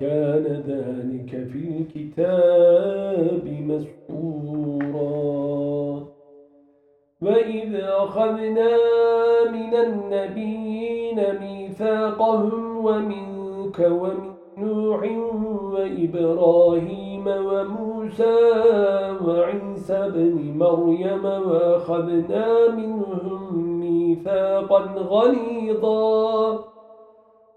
كان ذلك في الكتاب مسؤورا وإذ أخذنا من النبيين ميثاقهم ومنك ومن نوح وإبراهيم وموسى وعيسى بن مريم وأخذنا منهم ميثاقا غليظا.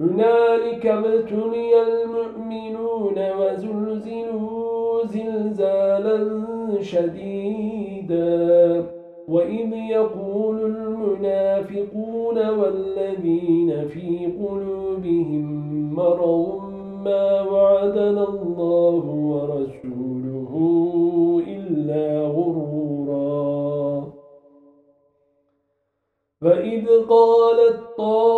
هنالك ابتلي المؤمنون وزلزلوا زلزالا شديدا. وإذ يقول المنافقون والذين في قلوبهم مرض ما وعدنا الله ورسوله إلا غرورا. فإذ قالت طائفة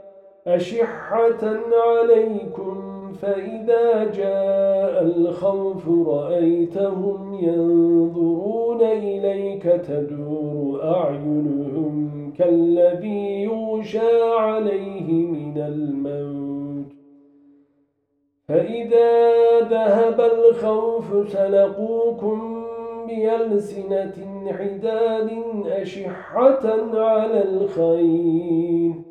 أشحة عليكم فإذا جاء الخوف رأيتهم ينظرون إليك تدور أعينهم كالذي يغشى عليه من الموت. فإذا ذهب الخوف سلقوكم بألسنة حداد أشحة على الخير.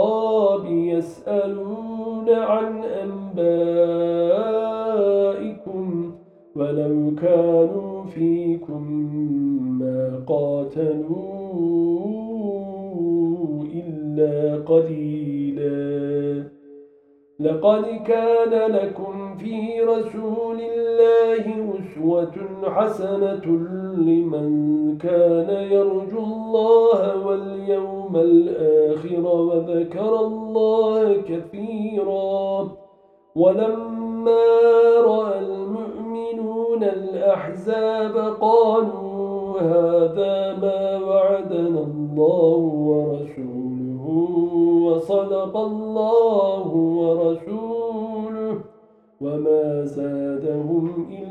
عن أنبائكم ولو كانوا فيكم ما قاتلوا إلا قليلا. لقد كان لكم في رسول الله حسنة لمن كان يرجو الله واليوم الآخر وذكر الله كثيرا. ولما رأى المؤمنون الأحزاب قالوا هذا ما وعدنا الله ورسوله وصدق الله ورسوله وما زادهم إلا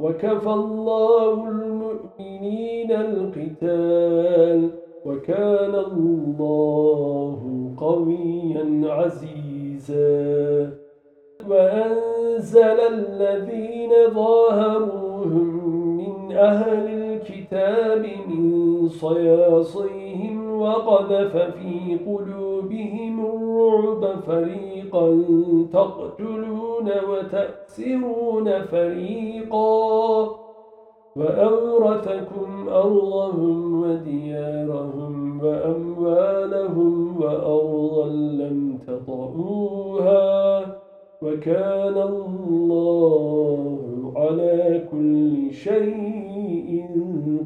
وكفى الله المؤمنين القتال وكان الله قويا عزيزا. وأنزل الذين ظاهروهم من أهل الكتاب من صياصيهم وقذف في قلوبهم الرعب فريقا تقتلون وتأسرون فريقا وأورثكم أرضهم وديارهم وأموالهم وأرضا لم تطعوها وكان الله على كل شيء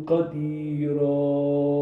قديرا